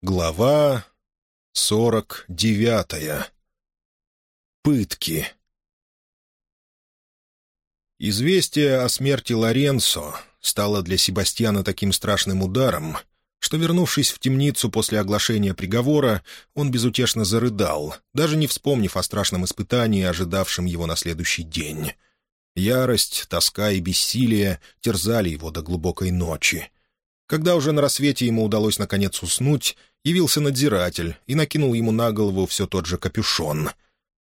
Глава сорок девятая. Пытки. Известие о смерти Лоренцо стало для Себастьяна таким страшным ударом, что, вернувшись в темницу после оглашения приговора, он безутешно зарыдал, даже не вспомнив о страшном испытании, ожидавшем его на следующий день. Ярость, тоска и бессилие терзали его до глубокой ночи. Когда уже на рассвете ему удалось наконец уснуть, явился надзиратель и накинул ему на голову все тот же капюшон.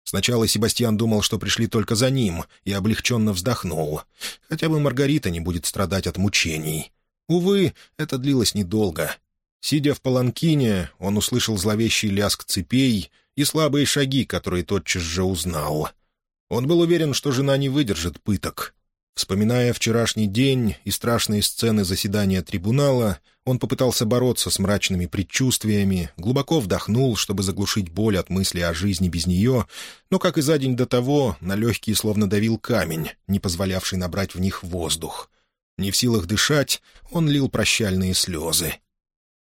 Сначала Себастьян думал, что пришли только за ним, и облегченно вздохнул. Хотя бы Маргарита не будет страдать от мучений. Увы, это длилось недолго. Сидя в паланкине, он услышал зловещий лязг цепей и слабые шаги, которые тотчас же узнал. Он был уверен, что жена не выдержит пыток. Вспоминая вчерашний день и страшные сцены заседания трибунала, он попытался бороться с мрачными предчувствиями, глубоко вдохнул, чтобы заглушить боль от мысли о жизни без нее, но, как и за день до того, на легкие словно давил камень, не позволявший набрать в них воздух. Не в силах дышать, он лил прощальные слезы.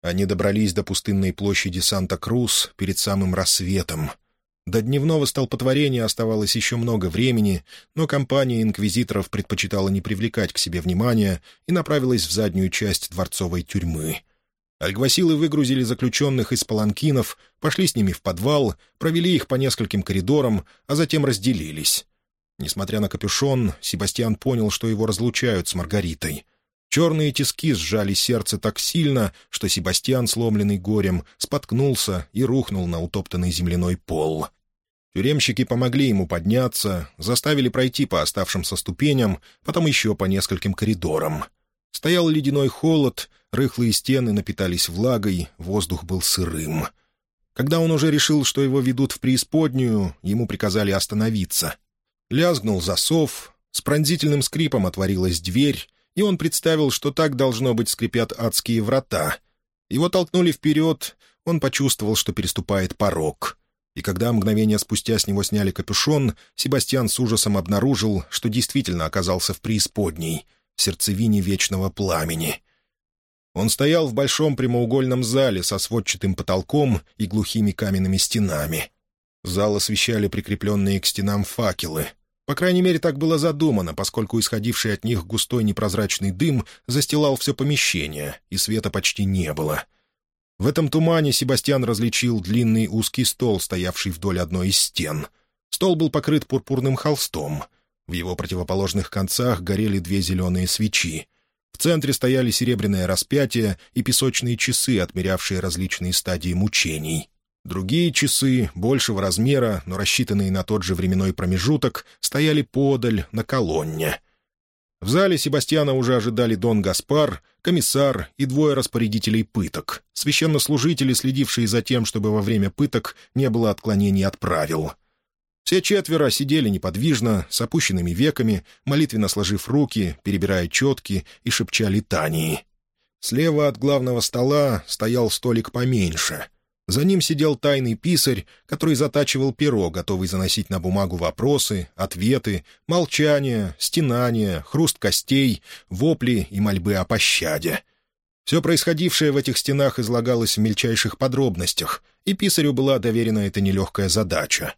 Они добрались до пустынной площади Санта-Крус перед самым рассветом — до дневного столпотворения оставалось еще много времени, но компания инквизиторов предпочитала не привлекать к себе внимания и направилась в заднюю часть дворцовой тюрьмы. Альгвасилы выгрузили заключенных из паланкинов, пошли с ними в подвал, провели их по нескольким коридорам, а затем разделились. Несмотря на капюшон, Себастьян понял, что его разлучают с Маргаритой. Черные тиски сжали сердце так сильно, что Себастьян, сломленный горем, споткнулся и рухнул на утоптанный земляной пол. Тюремщики помогли ему подняться, заставили пройти по оставшимся ступеням, потом еще по нескольким коридорам. Стоял ледяной холод, рыхлые стены напитались влагой, воздух был сырым. Когда он уже решил, что его ведут в преисподнюю, ему приказали остановиться. Лязгнул засов, с пронзительным скрипом отворилась дверь, и он представил, что так, должно быть, скрипят адские врата. Его толкнули вперед, он почувствовал, что переступает порог и когда мгновение спустя с него сняли капюшон, Себастьян с ужасом обнаружил, что действительно оказался в преисподней, в сердцевине вечного пламени. Он стоял в большом прямоугольном зале со сводчатым потолком и глухими каменными стенами. Зал освещали прикрепленные к стенам факелы. По крайней мере, так было задумано, поскольку исходивший от них густой непрозрачный дым застилал все помещение, и света почти не было — в этом тумане Себастьян различил длинный узкий стол, стоявший вдоль одной из стен. Стол был покрыт пурпурным холстом. В его противоположных концах горели две зеленые свечи. В центре стояли серебряное распятие и песочные часы, отмерявшие различные стадии мучений. Другие часы, большего размера, но рассчитанные на тот же временной промежуток, стояли подаль, на колонне — в зале Себастьяна уже ожидали Дон Гаспар, комиссар и двое распорядителей пыток, священнослужители, следившие за тем, чтобы во время пыток не было отклонений от правил. Все четверо сидели неподвижно, с опущенными веками, молитвенно сложив руки, перебирая четки и шепча литании. Слева от главного стола стоял столик поменьше — за ним сидел тайный писарь, который затачивал перо, готовый заносить на бумагу вопросы, ответы, молчание, стенания, хруст костей, вопли и мольбы о пощаде. Все происходившее в этих стенах излагалось в мельчайших подробностях, и писарю была доверена эта нелегкая задача.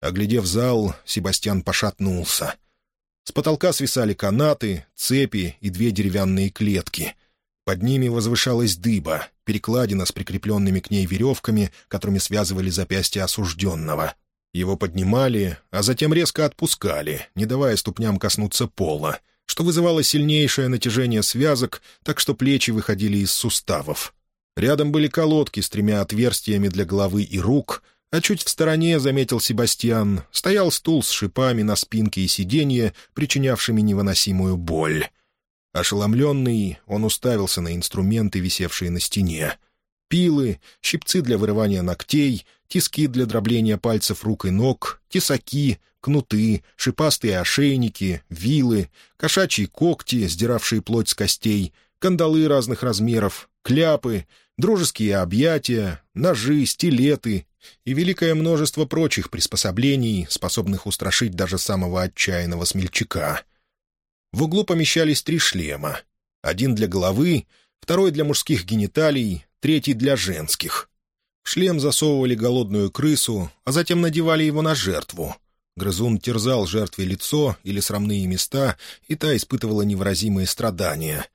Оглядев зал, Себастьян пошатнулся. С потолка свисали канаты, цепи и две деревянные клетки. Под ними возвышалась дыба, перекладина с прикрепленными к ней веревками, которыми связывали запястья осужденного. Его поднимали, а затем резко отпускали, не давая ступням коснуться пола, что вызывало сильнейшее натяжение связок, так что плечи выходили из суставов. Рядом были колодки с тремя отверстиями для головы и рук, а чуть в стороне, заметил Себастьян, стоял стул с шипами на спинке и сиденье, причинявшими невыносимую боль. Ошеломленный, он уставился на инструменты, висевшие на стене. Пилы, щипцы для вырывания ногтей, тиски для дробления пальцев рук и ног, тесаки, кнуты, шипастые ошейники, вилы, кошачьи когти, сдиравшие плоть с костей, кандалы разных размеров, кляпы, дружеские объятия, ножи, стилеты и великое множество прочих приспособлений, способных устрашить даже самого отчаянного смельчака — в углу помещались три шлема. Один для головы, второй для мужских гениталий, третий для женских. В шлем засовывали голодную крысу, а затем надевали его на жертву. Грызун терзал жертве лицо или срамные места, и та испытывала невыразимые страдания.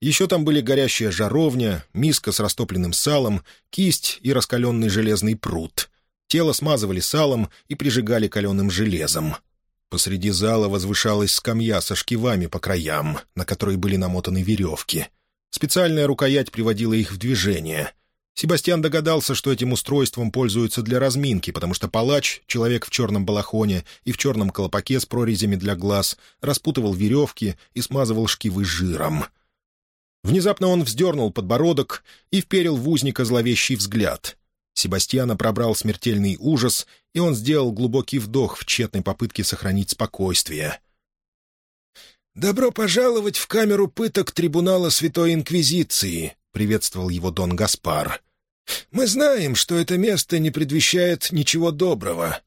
Еще там были горящая жаровня, миска с растопленным салом, кисть и раскаленный железный пруд. Тело смазывали салом и прижигали каленым железом. Посреди зала возвышалась скамья со шкивами по краям, на которой были намотаны веревки. Специальная рукоять приводила их в движение. Себастьян догадался, что этим устройством пользуются для разминки, потому что палач, человек в черном балахоне и в черном колпаке с прорезями для глаз, распутывал веревки и смазывал шкивы жиром. Внезапно он вздернул подбородок и вперил в узника зловещий взгляд. Себастьяна пробрал смертельный ужас, и он сделал глубокий вдох в тщетной попытке сохранить спокойствие. «Добро пожаловать в камеру пыток трибунала Святой Инквизиции», — приветствовал его Дон Гаспар. «Мы знаем, что это место не предвещает ничего доброго,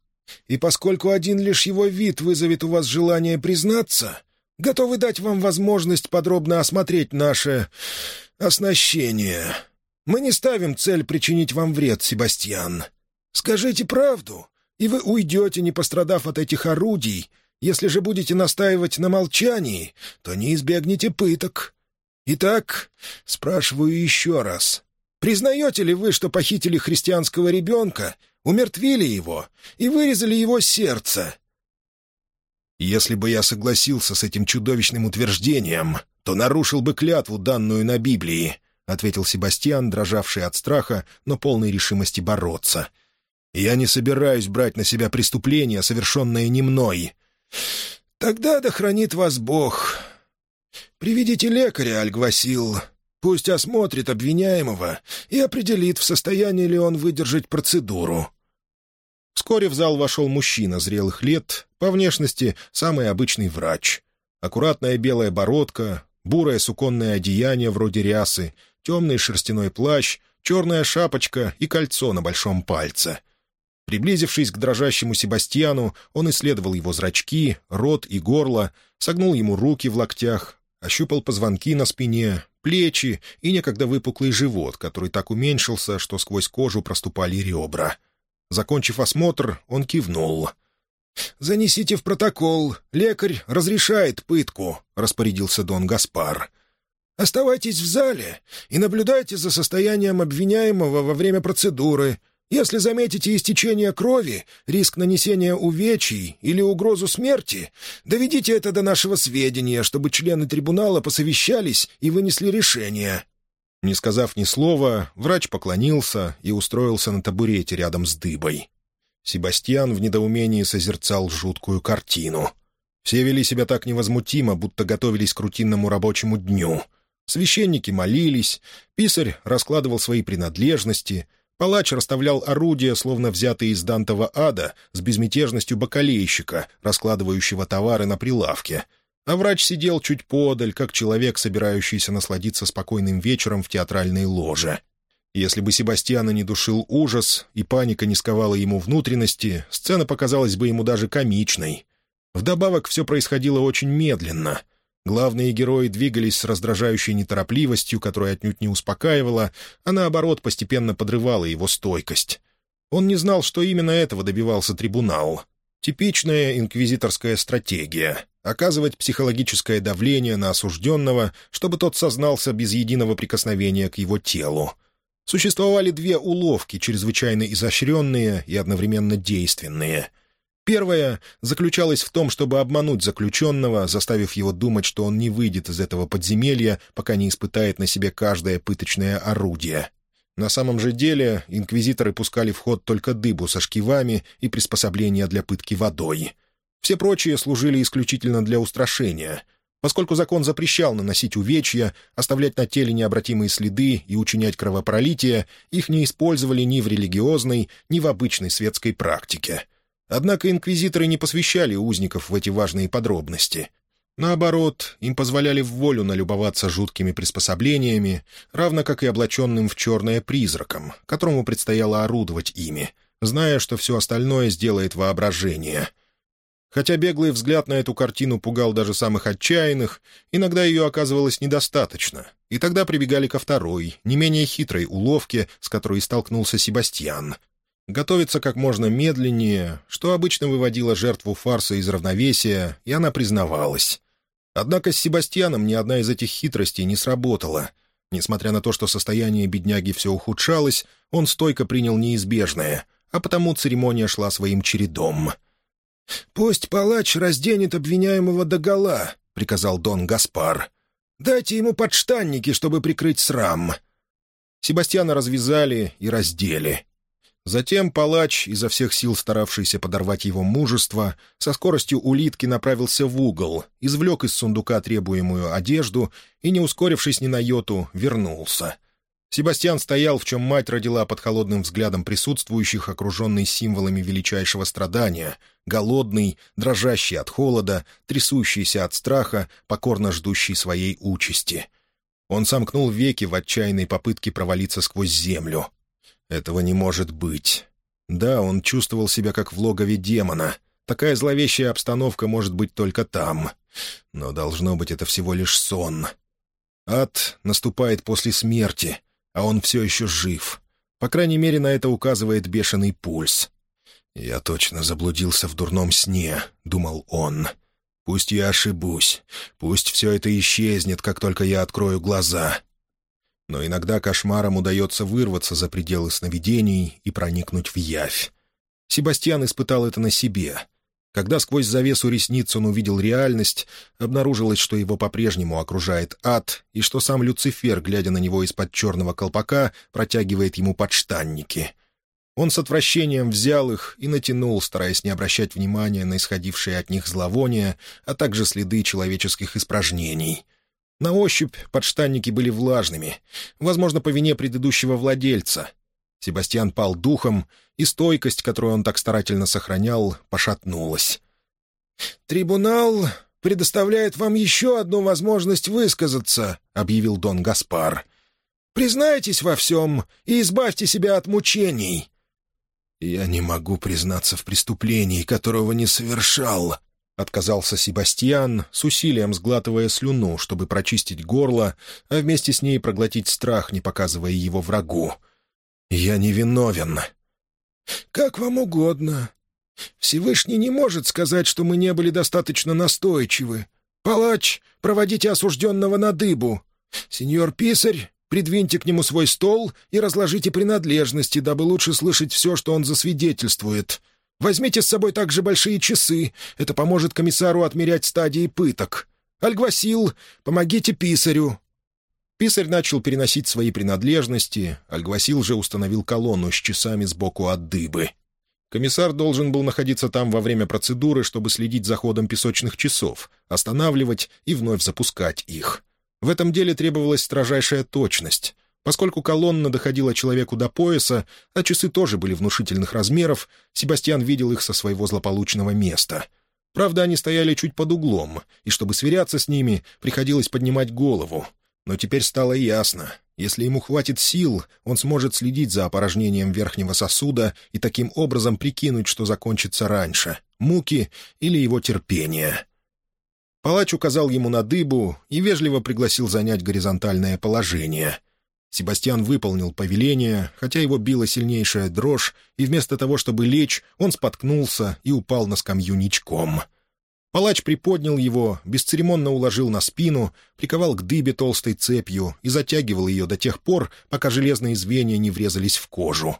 и поскольку один лишь его вид вызовет у вас желание признаться, готовы дать вам возможность подробно осмотреть наше оснащение. Мы не ставим цель причинить вам вред, Себастьян. Скажите правду, и вы уйдете, не пострадав от этих орудий. Если же будете настаивать на молчании, то не избегнете пыток. Итак, спрашиваю еще раз. Признаете ли вы, что похитили христианского ребенка, умертвили его и вырезали его сердце?» «Если бы я согласился с этим чудовищным утверждением, то нарушил бы клятву, данную на Библии», — ответил Себастьян, дрожавший от страха, но полной решимости бороться. «Я не собираюсь брать на себя преступление, совершенное не мной». «Тогда да хранит вас Бог. Приведите лекаря, Альгвасил. Пусть осмотрит обвиняемого и определит, в состоянии ли он выдержать процедуру». Вскоре в зал вошел мужчина зрелых лет, по внешности самый обычный врач. Аккуратная белая бородка, бурое суконное одеяние вроде рясы, темный шерстяной плащ, черная шапочка и кольцо на большом пальце. Приблизившись к дрожащему Себастьяну, он исследовал его зрачки, рот и горло, согнул ему руки в локтях, ощупал позвонки на спине, плечи и некогда выпуклый живот, который так уменьшился, что сквозь кожу проступали ребра. Закончив осмотр, он кивнул. «Занесите в протокол. Лекарь разрешает пытку», — распорядился Дон Гаспар. «Оставайтесь в зале и наблюдайте за состоянием обвиняемого во время процедуры. Если заметите истечение крови, риск нанесения увечий или угрозу смерти, доведите это до нашего сведения, чтобы члены трибунала посовещались и вынесли решение». Не сказав ни слова, врач поклонился и устроился на табурете рядом с дыбой. Себастьян в недоумении созерцал жуткую картину. Все вели себя так невозмутимо, будто готовились к рутинному рабочему дню. Священники молились, писарь раскладывал свои принадлежности — Палач расставлял орудия, словно взятые из Дантова ада, с безмятежностью бакалейщика, раскладывающего товары на прилавке. А врач сидел чуть подаль, как человек, собирающийся насладиться спокойным вечером в театральной ложе. Если бы Себастьяна не душил ужас и паника не сковала ему внутренности, сцена показалась бы ему даже комичной. Вдобавок все происходило очень медленно — Главные герои двигались с раздражающей неторопливостью, которая отнюдь не успокаивала, а наоборот постепенно подрывала его стойкость. Он не знал, что именно этого добивался трибунал. Типичная инквизиторская стратегия — оказывать психологическое давление на осужденного, чтобы тот сознался без единого прикосновения к его телу. Существовали две уловки, чрезвычайно изощренные и одновременно действенные — Первая заключалась в том, чтобы обмануть заключенного, заставив его думать, что он не выйдет из этого подземелья, пока не испытает на себе каждое пыточное орудие. На самом же деле инквизиторы пускали в ход только дыбу со шкивами и приспособления для пытки водой. Все прочие служили исключительно для устрашения. Поскольку закон запрещал наносить увечья, оставлять на теле необратимые следы и учинять кровопролитие, их не использовали ни в религиозной, ни в обычной светской практике — Однако инквизиторы не посвящали узников в эти важные подробности. Наоборот, им позволяли в волю налюбоваться жуткими приспособлениями, равно как и облаченным в черное призраком, которому предстояло орудовать ими, зная, что все остальное сделает воображение. Хотя беглый взгляд на эту картину пугал даже самых отчаянных, иногда ее оказывалось недостаточно, и тогда прибегали ко второй, не менее хитрой уловке, с которой столкнулся Себастьян. Готовиться как можно медленнее, что обычно выводило жертву фарса из равновесия, и она признавалась. Однако с Себастьяном ни одна из этих хитростей не сработала. Несмотря на то, что состояние бедняги все ухудшалось, он стойко принял неизбежное, а потому церемония шла своим чередом — «Пусть палач разденет обвиняемого догола», — приказал Дон Гаспар. «Дайте ему подштанники, чтобы прикрыть срам». Себастьяна развязали и раздели. Затем палач, изо всех сил старавшийся подорвать его мужество, со скоростью улитки направился в угол, извлек из сундука требуемую одежду и, не ускорившись ни на йоту, вернулся — Себастьян стоял, в чем мать родила под холодным взглядом присутствующих, окруженный символами величайшего страдания, голодный, дрожащий от холода, трясущийся от страха, покорно ждущий своей участи. Он сомкнул веки в отчаянной попытке провалиться сквозь землю. Этого не может быть. Да, он чувствовал себя как в логове демона. Такая зловещая обстановка может быть только там. Но должно быть это всего лишь сон. Ад наступает после смерти — а он все еще жив. По крайней мере, на это указывает бешеный пульс. «Я точно заблудился в дурном сне», — думал он. «Пусть я ошибусь, пусть все это исчезнет, как только я открою глаза». Но иногда кошмарам удается вырваться за пределы сновидений и проникнуть в явь. Себастьян испытал это на себе — когда сквозь завесу ресниц он увидел реальность, обнаружилось, что его по-прежнему окружает ад, и что сам Люцифер, глядя на него из-под черного колпака, протягивает ему подштанники. Он с отвращением взял их и натянул, стараясь не обращать внимания на исходившие от них зловония, а также следы человеческих испражнений. На ощупь подштанники были влажными, возможно, по вине предыдущего владельца — Себастьян пал духом, и стойкость, которую он так старательно сохранял, пошатнулась. «Трибунал предоставляет вам еще одну возможность высказаться», — объявил Дон Гаспар. «Признайтесь во всем и избавьте себя от мучений». «Я не могу признаться в преступлении, которого не совершал», — отказался Себастьян, с усилием сглатывая слюну, чтобы прочистить горло, а вместе с ней проглотить страх, не показывая его врагу. «Я не виновен». «Как вам угодно. Всевышний не может сказать, что мы не были достаточно настойчивы. Палач, проводите осужденного на дыбу. Сеньор Писарь, придвиньте к нему свой стол и разложите принадлежности, дабы лучше слышать все, что он засвидетельствует. Возьмите с собой также большие часы. Это поможет комиссару отмерять стадии пыток. Альгвасил, помогите писарю. Писарь начал переносить свои принадлежности, Альгвасил же установил колонну с часами сбоку от дыбы. Комиссар должен был находиться там во время процедуры, чтобы следить за ходом песочных часов, останавливать и вновь запускать их. В этом деле требовалась строжайшая точность. Поскольку колонна доходила человеку до пояса, а часы тоже были внушительных размеров, Себастьян видел их со своего злополучного места. Правда, они стояли чуть под углом, и чтобы сверяться с ними, приходилось поднимать голову, но теперь стало ясно. Если ему хватит сил, он сможет следить за опорожнением верхнего сосуда и таким образом прикинуть, что закончится раньше — муки или его терпение. Палач указал ему на дыбу и вежливо пригласил занять горизонтальное положение. Себастьян выполнил повеление, хотя его била сильнейшая дрожь, и вместо того, чтобы лечь, он споткнулся и упал на скамью ничком — Палач приподнял его, бесцеремонно уложил на спину, приковал к дыбе толстой цепью и затягивал ее до тех пор, пока железные звенья не врезались в кожу.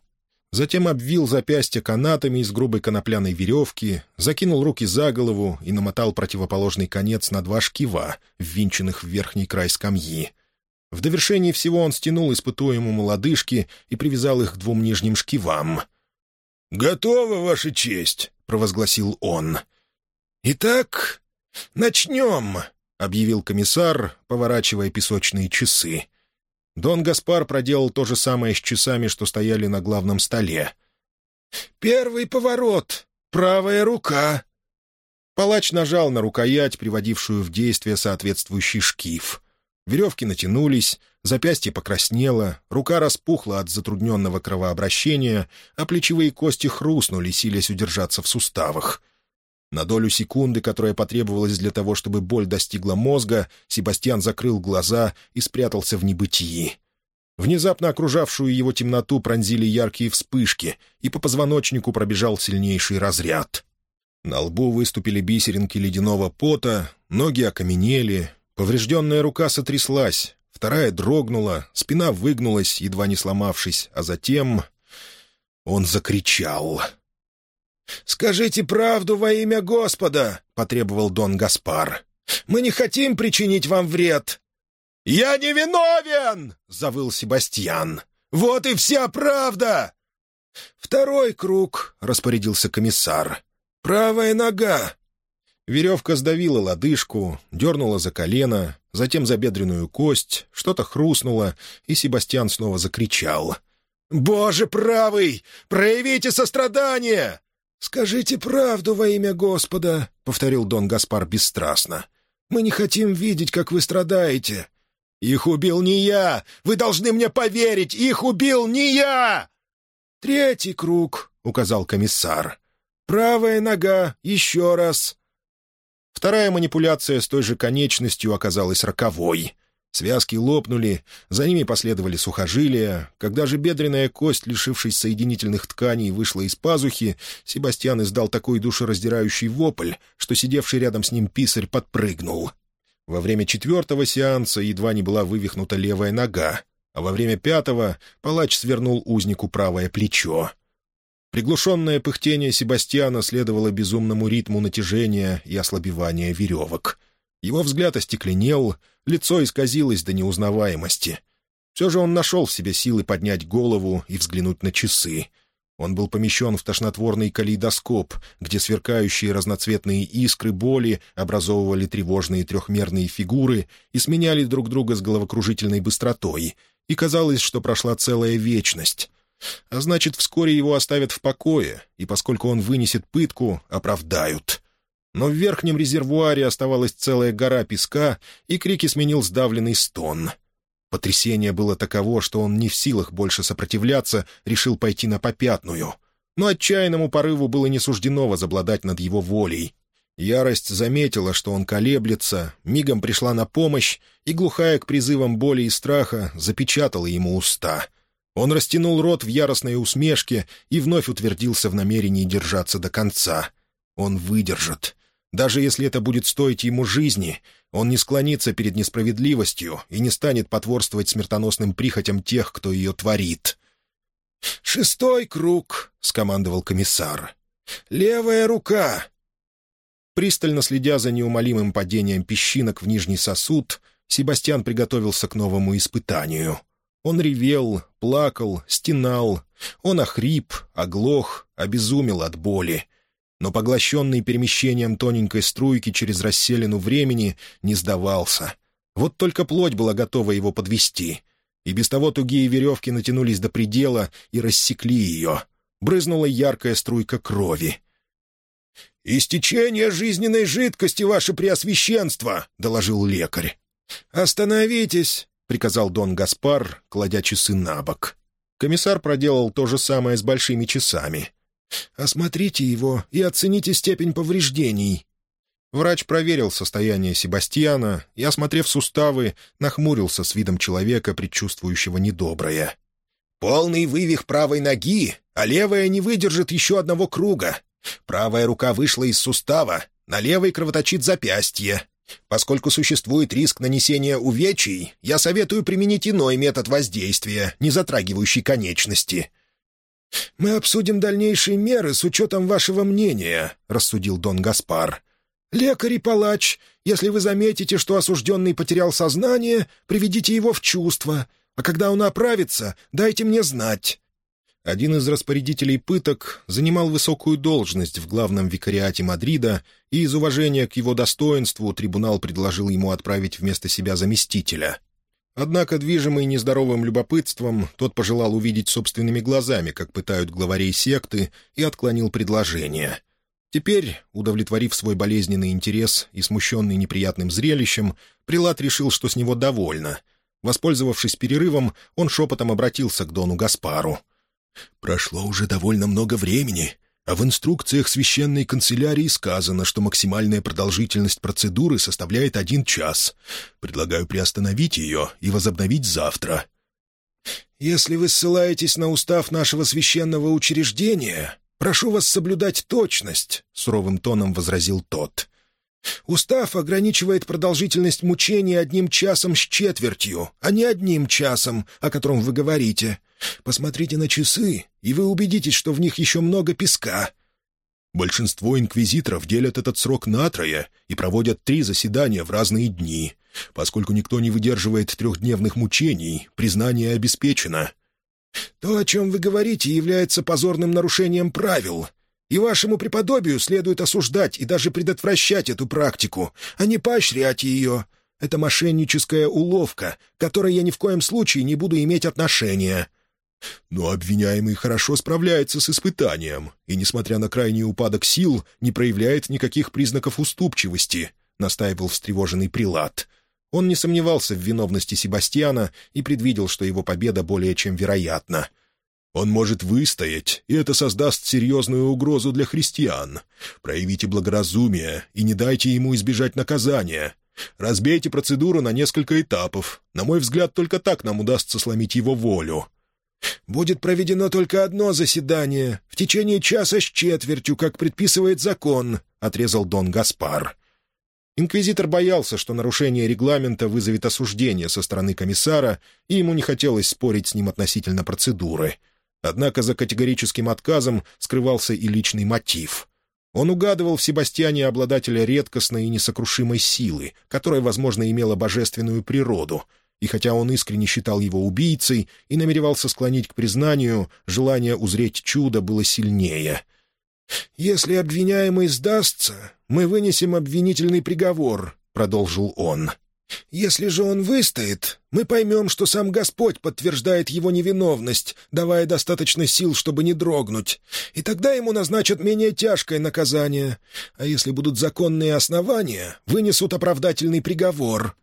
Затем обвил запястье канатами из грубой конопляной веревки, закинул руки за голову и намотал противоположный конец на два шкива, ввинченных в верхний край скамьи. В довершении всего он стянул испытуемому лодыжки и привязал их к двум нижним шкивам. «Готово, Ваша честь!» — провозгласил он. «Итак, начнем», — объявил комиссар, поворачивая песочные часы. Дон Гаспар проделал то же самое с часами, что стояли на главном столе. «Первый поворот. Правая рука». Палач нажал на рукоять, приводившую в действие соответствующий шкив. Веревки натянулись, запястье покраснело, рука распухла от затрудненного кровообращения, а плечевые кости хрустнули, силясь удержаться в суставах. На долю секунды, которая потребовалась для того, чтобы боль достигла мозга, Себастьян закрыл глаза и спрятался в небытии. Внезапно окружавшую его темноту пронзили яркие вспышки, и по позвоночнику пробежал сильнейший разряд. На лбу выступили бисеринки ледяного пота, ноги окаменели, поврежденная рука сотряслась, вторая дрогнула, спина выгнулась, едва не сломавшись, а затем он закричал. «Скажите правду во имя Господа!» — потребовал Дон Гаспар. «Мы не хотим причинить вам вред!» «Я не виновен!» — завыл Себастьян. «Вот и вся правда!» «Второй круг», — распорядился комиссар. «Правая нога». Веревка сдавила лодыжку, дернула за колено, затем за бедренную кость, что-то хрустнуло, и Себастьян снова закричал. «Боже правый! Проявите сострадание!» «Скажите правду во имя Господа», — повторил Дон Гаспар бесстрастно. «Мы не хотим видеть, как вы страдаете». «Их убил не я! Вы должны мне поверить! Их убил не я!» «Третий круг», — указал комиссар. «Правая нога, еще раз». Вторая манипуляция с той же конечностью оказалась роковой. Связки лопнули, за ними последовали сухожилия. Когда же бедренная кость, лишившись соединительных тканей, вышла из пазухи, Себастьян издал такой душераздирающий вопль, что сидевший рядом с ним писарь подпрыгнул. Во время четвертого сеанса едва не была вывихнута левая нога, а во время пятого палач свернул узнику правое плечо. Приглушенное пыхтение Себастьяна следовало безумному ритму натяжения и ослабевания веревок. Его взгляд остекленел, лицо исказилось до неузнаваемости. Все же он нашел в себе силы поднять голову и взглянуть на часы. Он был помещен в тошнотворный калейдоскоп, где сверкающие разноцветные искры боли образовывали тревожные трехмерные фигуры и сменяли друг друга с головокружительной быстротой, и казалось, что прошла целая вечность. А значит, вскоре его оставят в покое, и поскольку он вынесет пытку, оправдают. Но в верхнем резервуаре оставалась целая гора песка, и крики сменил сдавленный стон. Потрясение было таково, что он не в силах больше сопротивляться, решил пойти на попятную. Но отчаянному порыву было не суждено возобладать над его волей. Ярость заметила, что он колеблется, мигом пришла на помощь, и, глухая к призывам боли и страха, запечатала ему уста. Он растянул рот в яростной усмешке и вновь утвердился в намерении держаться до конца. Он выдержит. Даже если это будет стоить ему жизни, он не склонится перед несправедливостью и не станет потворствовать смертоносным прихотям тех, кто ее творит. «Шестой круг», — скомандовал комиссар. «Левая рука». Пристально следя за неумолимым падением песчинок в нижний сосуд, Себастьян приготовился к новому испытанию. Он ревел, плакал, стенал. Он охрип, оглох, обезумел от боли но поглощенный перемещением тоненькой струйки через расселину времени не сдавался. Вот только плоть была готова его подвести, и без того тугие веревки натянулись до предела и рассекли ее. Брызнула яркая струйка крови. «Истечение жизненной жидкости, ваше преосвященство!» — доложил лекарь. «Остановитесь!» — приказал Дон Гаспар, кладя часы на бок. Комиссар проделал то же самое с большими часами — «Осмотрите его и оцените степень повреждений». Врач проверил состояние Себастьяна и, осмотрев суставы, нахмурился с видом человека, предчувствующего недоброе. «Полный вывих правой ноги, а левая не выдержит еще одного круга. Правая рука вышла из сустава, на левой кровоточит запястье. Поскольку существует риск нанесения увечий, я советую применить иной метод воздействия, не затрагивающий конечности. «Мы обсудим дальнейшие меры с учетом вашего мнения», — рассудил Дон Гаспар. «Лекарь и палач, если вы заметите, что осужденный потерял сознание, приведите его в чувство, а когда он оправится, дайте мне знать». Один из распорядителей пыток занимал высокую должность в главном викариате Мадрида, и из уважения к его достоинству трибунал предложил ему отправить вместо себя заместителя. Однако, движимый нездоровым любопытством, тот пожелал увидеть собственными глазами, как пытают главарей секты, и отклонил предложение. Теперь, удовлетворив свой болезненный интерес и смущенный неприятным зрелищем, Прилат решил, что с него довольно. Воспользовавшись перерывом, он шепотом обратился к Дону Гаспару. «Прошло уже довольно много времени, А в инструкциях священной канцелярии сказано, что максимальная продолжительность процедуры составляет один час. Предлагаю приостановить ее и возобновить завтра». «Если вы ссылаетесь на устав нашего священного учреждения, прошу вас соблюдать точность», — суровым тоном возразил тот. «Устав ограничивает продолжительность мучений одним часом с четвертью, а не одним часом, о котором вы говорите. Посмотрите на часы, и вы убедитесь, что в них еще много песка». Большинство инквизиторов делят этот срок на трое и проводят три заседания в разные дни. Поскольку никто не выдерживает трехдневных мучений, признание обеспечено. «То, о чем вы говорите, является позорным нарушением правил, и вашему преподобию следует осуждать и даже предотвращать эту практику, а не поощрять ее. Это мошенническая уловка, к которой я ни в коем случае не буду иметь отношения». Но обвиняемый хорошо справляется с испытанием и, несмотря на крайний упадок сил, не проявляет никаких признаков уступчивости, — настаивал встревоженный прилад. Он не сомневался в виновности Себастьяна и предвидел, что его победа более чем вероятна. Он может выстоять, и это создаст серьезную угрозу для христиан. Проявите благоразумие и не дайте ему избежать наказания. Разбейте процедуру на несколько этапов. На мой взгляд, только так нам удастся сломить его волю. Будет проведено только одно заседание, в течение часа с четвертью, как предписывает закон», — отрезал Дон Гаспар. Инквизитор боялся, что нарушение регламента вызовет осуждение со стороны комиссара, и ему не хотелось спорить с ним относительно процедуры. Однако за категорическим отказом скрывался и личный мотив. Он угадывал в Себастьяне обладателя редкостной и несокрушимой силы, которая, возможно, имела божественную природу — и хотя он искренне считал его убийцей и намеревался склонить к признанию, желание узреть чудо было сильнее. «Если обвиняемый сдастся, мы вынесем обвинительный приговор», — продолжил он. «Если же он выстоит, мы поймем, что сам Господь подтверждает его невиновность, давая достаточно сил, чтобы не дрогнуть, и тогда ему назначат менее тяжкое наказание, а если будут законные основания, вынесут оправдательный приговор».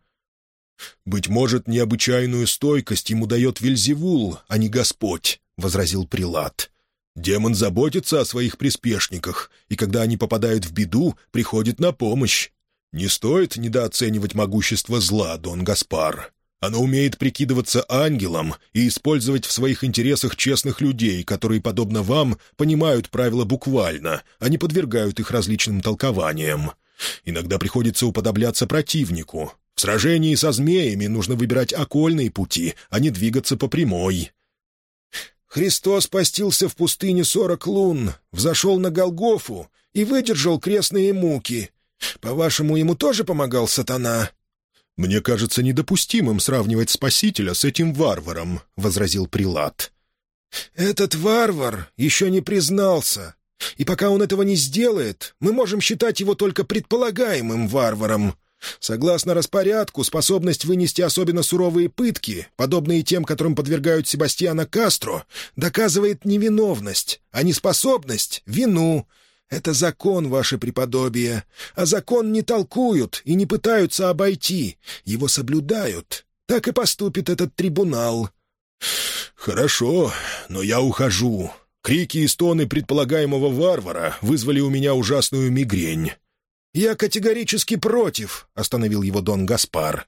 «Быть может, необычайную стойкость ему дает Вельзевул, а не Господь», — возразил Прилад. «Демон заботится о своих приспешниках, и когда они попадают в беду, приходит на помощь. Не стоит недооценивать могущество зла, Дон Гаспар. Оно умеет прикидываться ангелом и использовать в своих интересах честных людей, которые, подобно вам, понимают правила буквально, а не подвергают их различным толкованиям. Иногда приходится уподобляться противнику, в сражении со змеями нужно выбирать окольные пути, а не двигаться по прямой. Христос постился в пустыне сорок лун, взошел на Голгофу и выдержал крестные муки. По-вашему, ему тоже помогал сатана?» «Мне кажется недопустимым сравнивать Спасителя с этим варваром», — возразил Прилад. «Этот варвар еще не признался, и пока он этого не сделает, мы можем считать его только предполагаемым варваром. Согласно распорядку, способность вынести особенно суровые пытки, подобные тем, которым подвергают Себастьяна Кастро, доказывает невиновность, а неспособность — вину. Это закон, ваше преподобие. А закон не толкуют и не пытаются обойти. Его соблюдают. Так и поступит этот трибунал. «Хорошо, но я ухожу. Крики и стоны предполагаемого варвара вызвали у меня ужасную мигрень. «Я категорически против», — остановил его Дон Гаспар.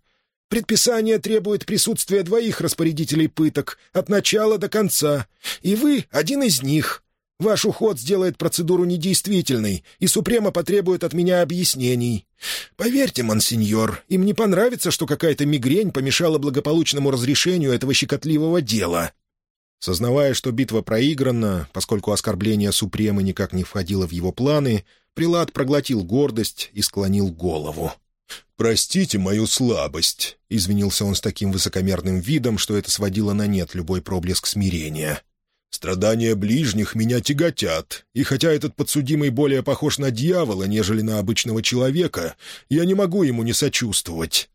«Предписание требует присутствия двоих распорядителей пыток от начала до конца, и вы — один из них. Ваш уход сделает процедуру недействительной, и Супрема потребует от меня объяснений. Поверьте, монсеньор, им не понравится, что какая-то мигрень помешала благополучному разрешению этого щекотливого дела». Сознавая, что битва проиграна, поскольку оскорбление Супремы никак не входило в его планы, Прилад проглотил гордость и склонил голову. «Простите мою слабость», — извинился он с таким высокомерным видом, что это сводило на нет любой проблеск смирения. «Страдания ближних меня тяготят, и хотя этот подсудимый более похож на дьявола, нежели на обычного человека, я не могу ему не сочувствовать».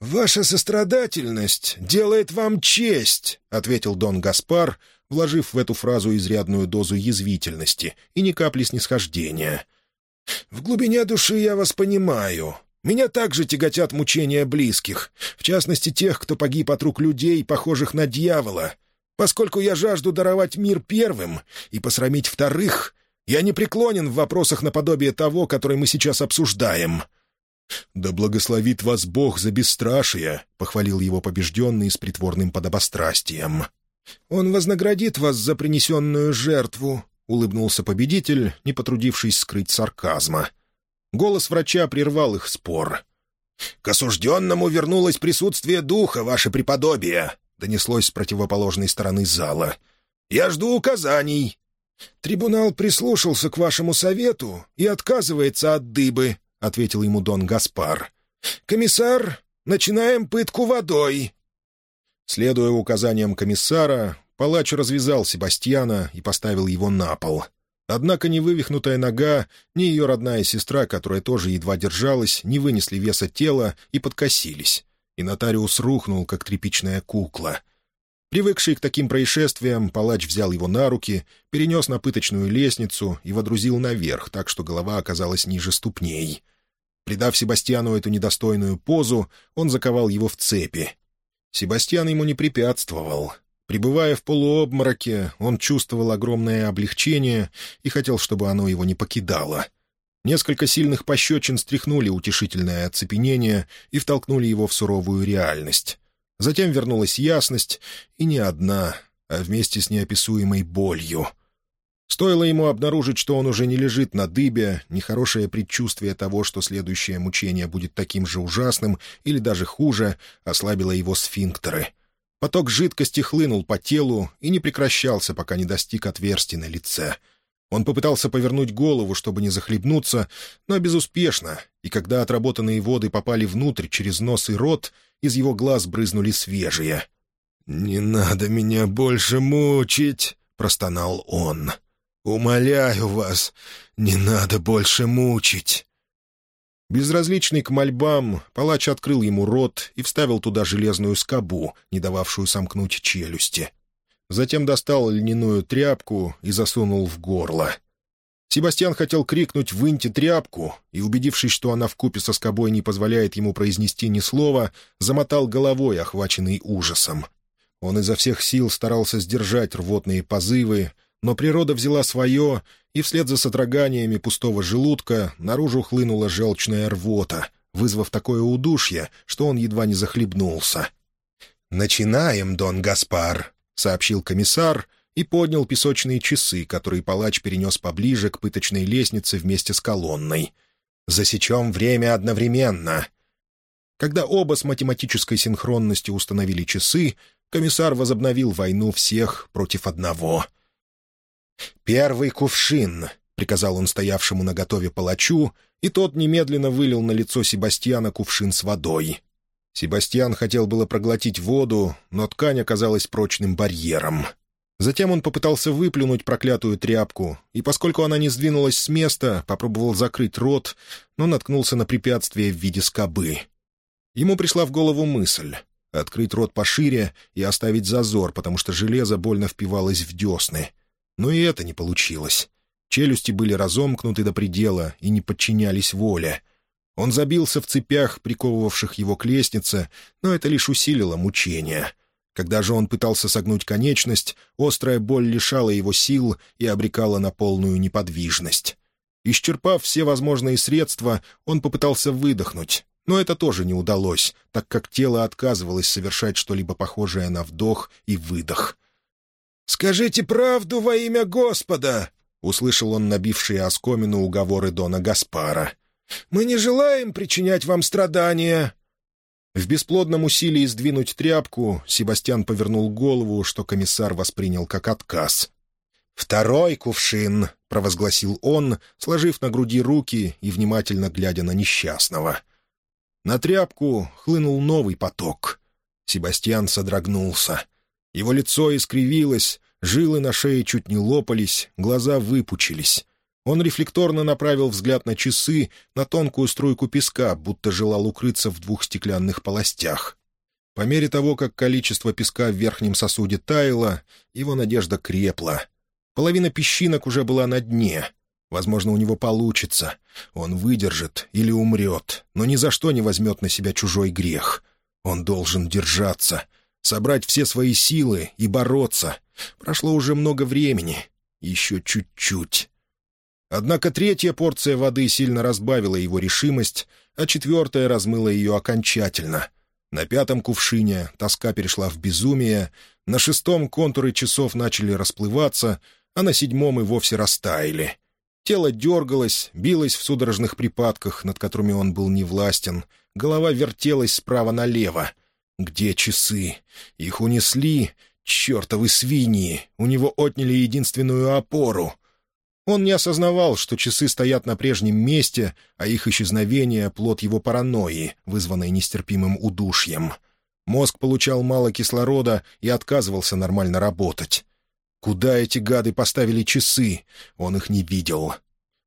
«Ваша сострадательность делает вам честь», — ответил Дон Гаспар, вложив в эту фразу изрядную дозу язвительности и ни капли снисхождения. В глубине души я вас понимаю. Меня также тяготят мучения близких, в частности тех, кто погиб от рук людей, похожих на дьявола. Поскольку я жажду даровать мир первым и посрамить вторых, Я не преклонен в вопросах наподобие того, который мы сейчас обсуждаем». «Да благословит вас Бог за бесстрашие», — похвалил его побежденный с притворным подобострастием. «Он вознаградит вас за принесенную жертву», — улыбнулся победитель, не потрудившись скрыть сарказма. Голос врача прервал их спор. «К осужденному вернулось присутствие духа, ваше преподобие», — донеслось с противоположной стороны зала. «Я жду указаний». «Трибунал прислушался к вашему совету и отказывается от дыбы», — ответил ему Дон Гаспар. «Комиссар, начинаем пытку водой». Следуя указаниям комиссара, палач развязал Себастьяна и поставил его на пол. Однако ни вывихнутая нога, ни ее родная сестра, которая тоже едва держалась, не вынесли веса тела и подкосились. И нотариус рухнул, как тряпичная кукла. Привыкший к таким происшествиям, палач взял его на руки, перенес на пыточную лестницу и водрузил наверх, так что голова оказалась ниже ступней. Придав Себастьяну эту недостойную позу, он заковал его в цепи. Себастьян ему не препятствовал. Пребывая в полуобмороке, он чувствовал огромное облегчение и хотел, чтобы оно его не покидало. Несколько сильных пощечин стряхнули утешительное оцепенение и втолкнули его в суровую реальность. Затем вернулась ясность, и не одна, а вместе с неописуемой болью. Стоило ему обнаружить, что он уже не лежит на дыбе, нехорошее предчувствие того, что следующее мучение будет таким же ужасным или даже хуже, ослабило его сфинктеры — Поток жидкости хлынул по телу и не прекращался, пока не достиг отверстия на лице. Он попытался повернуть голову, чтобы не захлебнуться, но безуспешно, и когда отработанные воды попали внутрь через нос и рот, из его глаз брызнули свежие. «Не надо меня больше мучить», — простонал он. «Умоляю вас, не надо больше мучить». Безразличный к мольбам, палач открыл ему рот и вставил туда железную скобу, не дававшую сомкнуть челюсти. Затем достал льняную тряпку и засунул в горло. Себастьян хотел крикнуть «Выньте тряпку!» и, убедившись, что она вкупе со скобой не позволяет ему произнести ни слова, замотал головой, охваченный ужасом. Он изо всех сил старался сдержать рвотные позывы, но природа взяла свое, и вслед за содроганиями пустого желудка наружу хлынула желчная рвота, вызвав такое удушье, что он едва не захлебнулся. «Начинаем, Дон Гаспар», — сообщил комиссар и поднял песочные часы, которые палач перенес поближе к пыточной лестнице вместе с колонной. «Засечем время одновременно». Когда оба с математической синхронностью установили часы, комиссар возобновил войну всех против одного — «Первый кувшин», — приказал он стоявшему на готове палачу, и тот немедленно вылил на лицо Себастьяна кувшин с водой. Себастьян хотел было проглотить воду, но ткань оказалась прочным барьером. Затем он попытался выплюнуть проклятую тряпку, и, поскольку она не сдвинулась с места, попробовал закрыть рот, но наткнулся на препятствие в виде скобы. Ему пришла в голову мысль — открыть рот пошире и оставить зазор, потому что железо больно впивалось в десны — но и это не получилось. Челюсти были разомкнуты до предела и не подчинялись воле. Он забился в цепях, приковывавших его к лестнице, но это лишь усилило мучение. Когда же он пытался согнуть конечность, острая боль лишала его сил и обрекала на полную неподвижность. Исчерпав все возможные средства, он попытался выдохнуть, но это тоже не удалось, так как тело отказывалось совершать что-либо похожее на вдох и выдох. «Скажите правду во имя Господа!» — услышал он набившие оскомину уговоры Дона Гаспара. «Мы не желаем причинять вам страдания!» В бесплодном усилии сдвинуть тряпку Себастьян повернул голову, что комиссар воспринял как отказ. «Второй кувшин!» — провозгласил он, сложив на груди руки и внимательно глядя на несчастного. На тряпку хлынул новый поток. Себастьян содрогнулся — его лицо искривилось, жилы на шее чуть не лопались, глаза выпучились. Он рефлекторно направил взгляд на часы, на тонкую струйку песка, будто желал укрыться в двух стеклянных полостях. По мере того, как количество песка в верхнем сосуде таяло, его надежда крепла. Половина песчинок уже была на дне. Возможно, у него получится. Он выдержит или умрет, но ни за что не возьмет на себя чужой грех. Он должен держаться — собрать все свои силы и бороться. Прошло уже много времени. Еще чуть-чуть. Однако третья порция воды сильно разбавила его решимость, а четвертая размыла ее окончательно. На пятом кувшине тоска перешла в безумие, на шестом контуры часов начали расплываться, а на седьмом и вовсе растаяли. Тело дергалось, билось в судорожных припадках, над которыми он был невластен, голова вертелась справа налево. Где часы? Их унесли? Чертовы свиньи! У него отняли единственную опору — он не осознавал, что часы стоят на прежнем месте, а их исчезновение — плод его паранойи, вызванной нестерпимым удушьем. Мозг получал мало кислорода и отказывался нормально работать. Куда эти гады поставили часы? Он их не видел.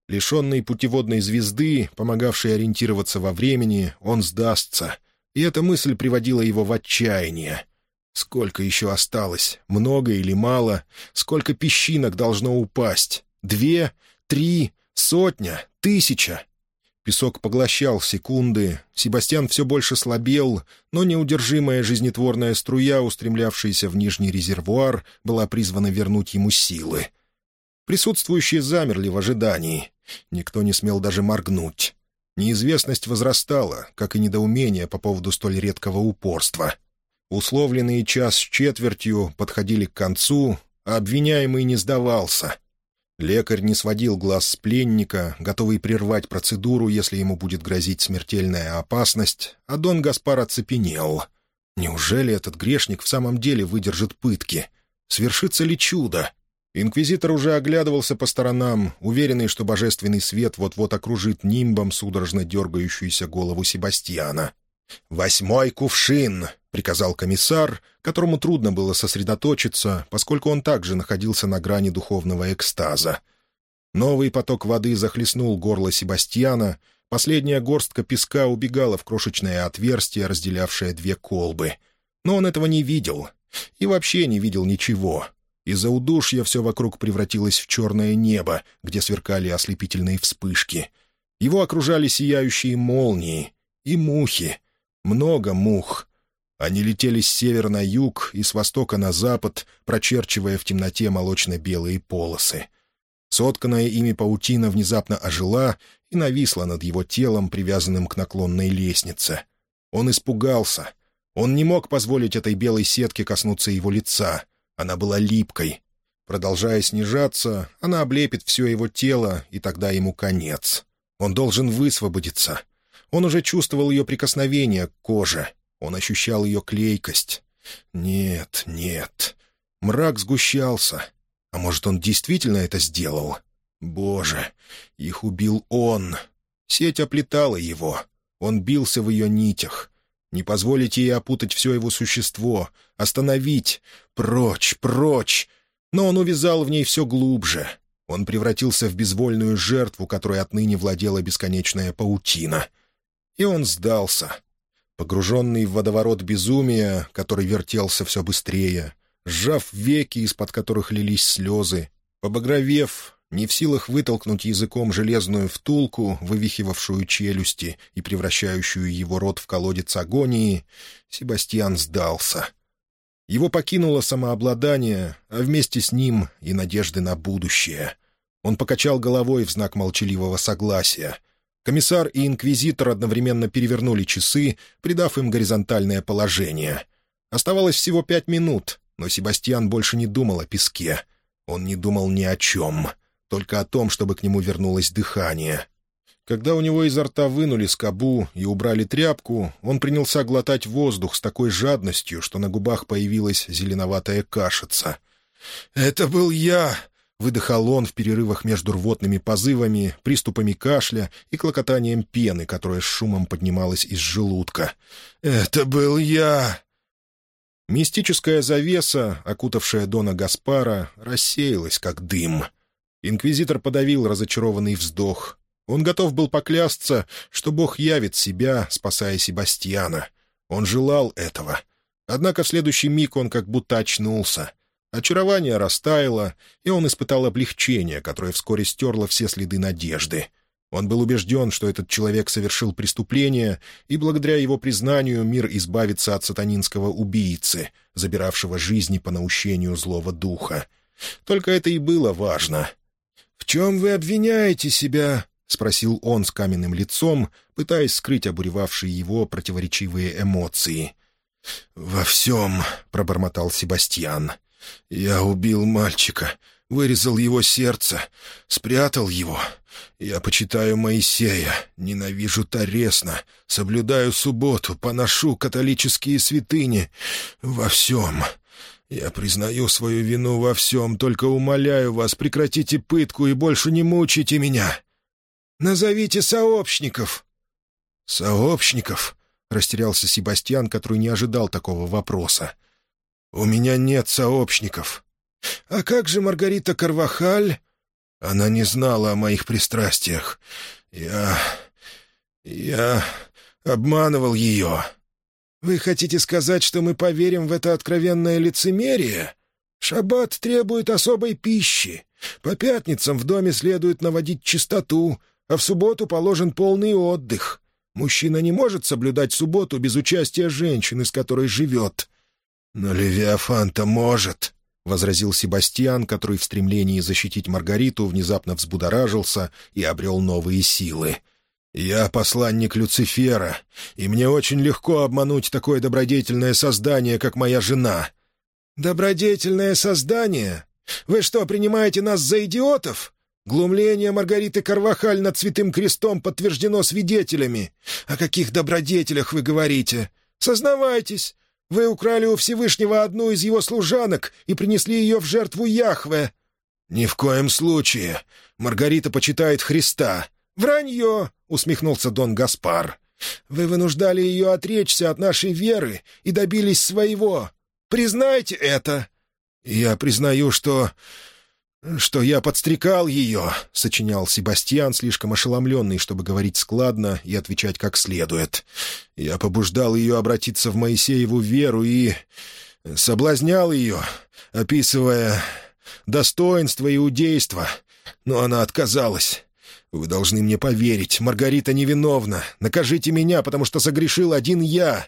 Лишенный путеводной звезды, помогавшей ориентироваться во времени, он сдастся. И эта мысль приводила его в отчаяние. Сколько еще осталось? Много или мало? Сколько песчинок должно упасть? Две, три, сотня, тысяча. Песок поглощал секунды, Себастьян все больше слабел, но неудержимая жизнетворная струя, устремлявшаяся в нижний резервуар, была призвана вернуть ему силы. Присутствующие замерли в ожидании. Никто не смел даже моргнуть. Неизвестность возрастала, как и недоумение по поводу столь редкого упорства. Условленные час с четвертью подходили к концу, а обвиняемый не сдавался — Лекарь не сводил глаз с пленника, готовый прервать процедуру, если ему будет грозить смертельная опасность, а Дон Гаспар оцепенел. Неужели этот грешник в самом деле выдержит пытки? Свершится ли чудо? Инквизитор уже оглядывался по сторонам, уверенный, что божественный свет вот-вот окружит нимбом судорожно дергающуюся голову Себастьяна. «Восьмой кувшин!» — приказал комиссар, которому трудно было сосредоточиться, поскольку он также находился на грани духовного экстаза. Новый поток воды захлестнул горло Себастьяна, последняя горстка песка убегала в крошечное отверстие, разделявшее две колбы. Но он этого не видел. И вообще не видел ничего. Из-за удушья все вокруг превратилось в черное небо, где сверкали ослепительные вспышки. Его окружали сияющие молнии и мухи. Много мух. Они летели с севера на юг и с востока на запад, прочерчивая в темноте молочно-белые полосы. Сотканная ими паутина внезапно ожила и нависла над его телом, привязанным к наклонной лестнице. Он испугался. Он не мог позволить этой белой сетке коснуться его лица. Она была липкой. Продолжая снижаться, она облепит все его тело, и тогда ему конец. Он должен высвободиться. Он уже чувствовал ее прикосновение к коже — он ощущал ее клейкость. Нет, нет. Мрак сгущался. А может, он действительно это сделал? Боже, их убил он. Сеть оплетала его. Он бился в ее нитях. Не позволить ей опутать все его существо. Остановить. Прочь, прочь. Но он увязал в ней все глубже. Он превратился в безвольную жертву, которой отныне владела бесконечная паутина. И он сдался погруженный в водоворот безумия, который вертелся все быстрее, сжав веки, из-под которых лились слезы, побагровев, не в силах вытолкнуть языком железную втулку, вывихивавшую челюсти и превращающую его рот в колодец агонии, Себастьян сдался. Его покинуло самообладание, а вместе с ним и надежды на будущее. Он покачал головой в знак молчаливого согласия — Комиссар и инквизитор одновременно перевернули часы, придав им горизонтальное положение. Оставалось всего пять минут, но Себастьян больше не думал о песке. Он не думал ни о чем, только о том, чтобы к нему вернулось дыхание. Когда у него изо рта вынули скобу и убрали тряпку, он принялся глотать воздух с такой жадностью, что на губах появилась зеленоватая кашица. «Это был я!» Выдыхал он в перерывах между рвотными позывами, приступами кашля и клокотанием пены, которая с шумом поднималась из желудка. «Это был я!» Мистическая завеса, окутавшая Дона Гаспара, рассеялась, как дым. Инквизитор подавил разочарованный вздох. Он готов был поклясться, что Бог явит себя, спасая Себастьяна. Он желал этого. Однако в следующий миг он как будто очнулся — Очарование растаяло, и он испытал облегчение, которое вскоре стерло все следы надежды. Он был убежден, что этот человек совершил преступление, и благодаря его признанию мир избавится от сатанинского убийцы, забиравшего жизни по наущению злого духа. Только это и было важно. В чем вы обвиняете себя?» — спросил он с каменным лицом, пытаясь скрыть обуревавшие его противоречивые эмоции. «Во всем», — пробормотал Себастьян. «Я убил мальчика, вырезал его сердце, спрятал его. Я почитаю Моисея, ненавижу Торесна, соблюдаю субботу, поношу католические святыни. Во всем. Я признаю свою вину во всем, только умоляю вас, прекратите пытку и больше не мучите меня. Назовите сообщников». «Сообщников?» — растерялся Себастьян, который не ожидал такого вопроса. «У меня нет сообщников». «А как же Маргарита Карвахаль?» «Она не знала о моих пристрастиях. Я... я обманывал ее». «Вы хотите сказать, что мы поверим в это откровенное лицемерие? Шаббат требует особой пищи. По пятницам в доме следует наводить чистоту, а в субботу положен полный отдых. Мужчина не может соблюдать субботу без участия женщины, с которой живет». «Но Левиафан-то может», — возразил Себастьян, который в стремлении защитить Маргариту внезапно взбудоражился и обрел новые силы. «Я посланник Люцифера, и мне очень легко обмануть такое добродетельное создание, как моя жена». «Добродетельное создание? Вы что, принимаете нас за идиотов? Глумление Маргариты Карвахаль над Святым Крестом подтверждено свидетелями. О каких добродетелях вы говорите? Сознавайтесь, вы украли у Всевышнего одну из его служанок и принесли ее в жертву Яхве». «Ни в коем случае. Маргарита почитает Христа». «Вранье!» — усмехнулся Дон Гаспар. «Вы вынуждали ее отречься от нашей веры и добились своего. Признайте это!» «Я признаю, что... что я подстрекал ее», — сочинял Себастьян, слишком ошеломленный, чтобы говорить складно и отвечать как следует. «Я побуждал ее обратиться в Моисееву веру и... соблазнял ее, описывая достоинство иудейства, но она отказалась». «Вы должны мне поверить. Маргарита невиновна. Накажите меня, потому что согрешил один я».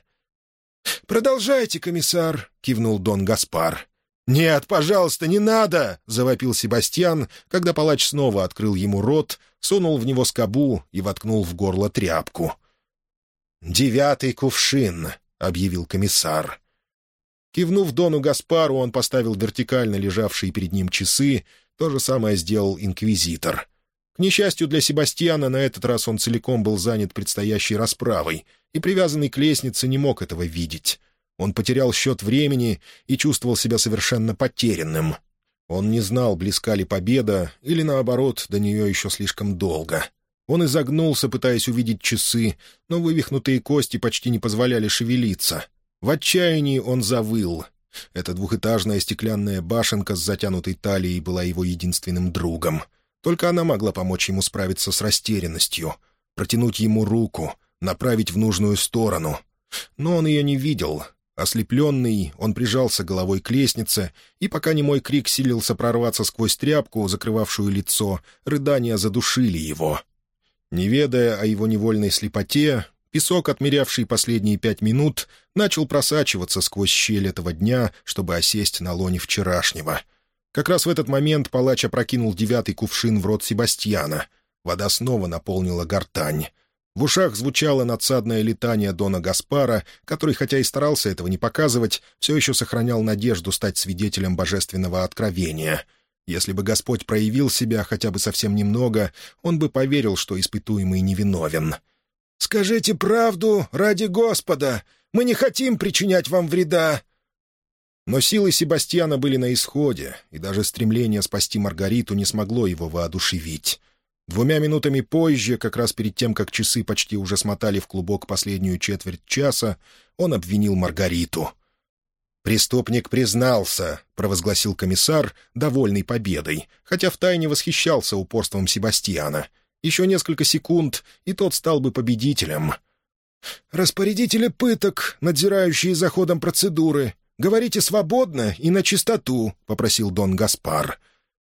«Продолжайте, комиссар», — кивнул Дон Гаспар. «Нет, пожалуйста, не надо!» — завопил Себастьян, когда палач снова открыл ему рот, сунул в него скобу и воткнул в горло тряпку. «Девятый кувшин», — объявил комиссар. Кивнув Дону Гаспару, он поставил вертикально лежавшие перед ним часы, то же самое сделал инквизитор. К несчастью для Себастьяна, на этот раз он целиком был занят предстоящей расправой, и привязанный к лестнице не мог этого видеть. Он потерял счет времени и чувствовал себя совершенно потерянным. Он не знал, близка ли победа, или, наоборот, до нее еще слишком долго. Он изогнулся, пытаясь увидеть часы, но вывихнутые кости почти не позволяли шевелиться. В отчаянии он завыл. Эта двухэтажная стеклянная башенка с затянутой талией была его единственным другом — только она могла помочь ему справиться с растерянностью, протянуть ему руку, направить в нужную сторону. Но он ее не видел. Ослепленный, он прижался головой к лестнице, и пока немой крик силился прорваться сквозь тряпку, закрывавшую лицо, рыдания задушили его. Не ведая о его невольной слепоте, песок, отмерявший последние пять минут, начал просачиваться сквозь щель этого дня, чтобы осесть на лоне вчерашнего — как раз в этот момент палач опрокинул девятый кувшин в рот Себастьяна. Вода снова наполнила гортань. В ушах звучало надсадное летание Дона Гаспара, который, хотя и старался этого не показывать, все еще сохранял надежду стать свидетелем божественного откровения. Если бы Господь проявил себя хотя бы совсем немного, он бы поверил, что испытуемый невиновен. «Скажите правду ради Господа! Мы не хотим причинять вам вреда!» Но силы Себастьяна были на исходе, и даже стремление спасти Маргариту не смогло его воодушевить. Двумя минутами позже, как раз перед тем, как часы почти уже смотали в клубок последнюю четверть часа, он обвинил Маргариту. «Преступник признался», — провозгласил комиссар, довольный победой, хотя втайне восхищался упорством Себастьяна. Еще несколько секунд, и тот стал бы победителем. «Распорядители пыток, надзирающие за ходом процедуры, «Говорите свободно и на чистоту», — попросил Дон Гаспар.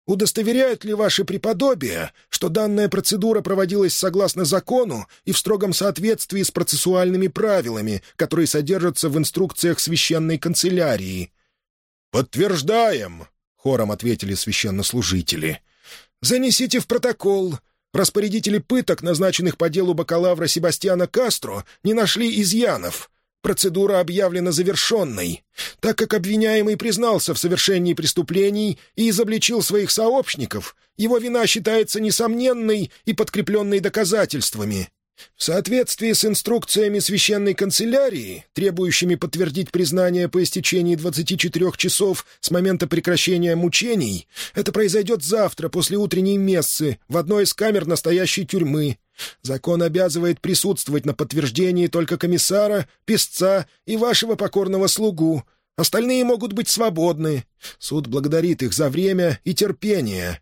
«Удостоверяют ли ваши преподобия, что данная процедура проводилась согласно закону и в строгом соответствии с процессуальными правилами, которые содержатся в инструкциях священной канцелярии?» «Подтверждаем», — хором ответили священнослужители. «Занесите в протокол. Распорядители пыток, назначенных по делу бакалавра Себастьяна Кастро, не нашли изъянов. Процедура объявлена завершенной, так как обвиняемый признался в совершении преступлений и изобличил своих сообщников. Его вина считается несомненной и подкрепленной доказательствами. В соответствии с инструкциями священной канцелярии, требующими подтвердить признание по истечении 24 часов с момента прекращения мучений, это произойдет завтра после утренней мессы в одной из камер настоящей тюрьмы. Закон обязывает присутствовать на подтверждении только комиссара, писца и вашего покорного слугу. Остальные могут быть свободны. Суд благодарит их за время и терпение.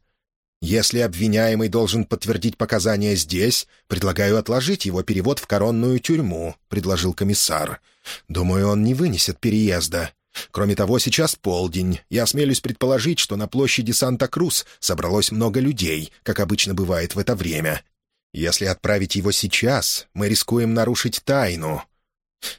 Если обвиняемый должен подтвердить показания здесь, предлагаю отложить его перевод в коронную тюрьму», — предложил комиссар. «Думаю, он не вынесет переезда. Кроме того, сейчас полдень. Я осмелюсь предположить, что на площади Санта-Крус собралось много людей, как обычно бывает в это время. Если отправить его сейчас, мы рискуем нарушить тайну».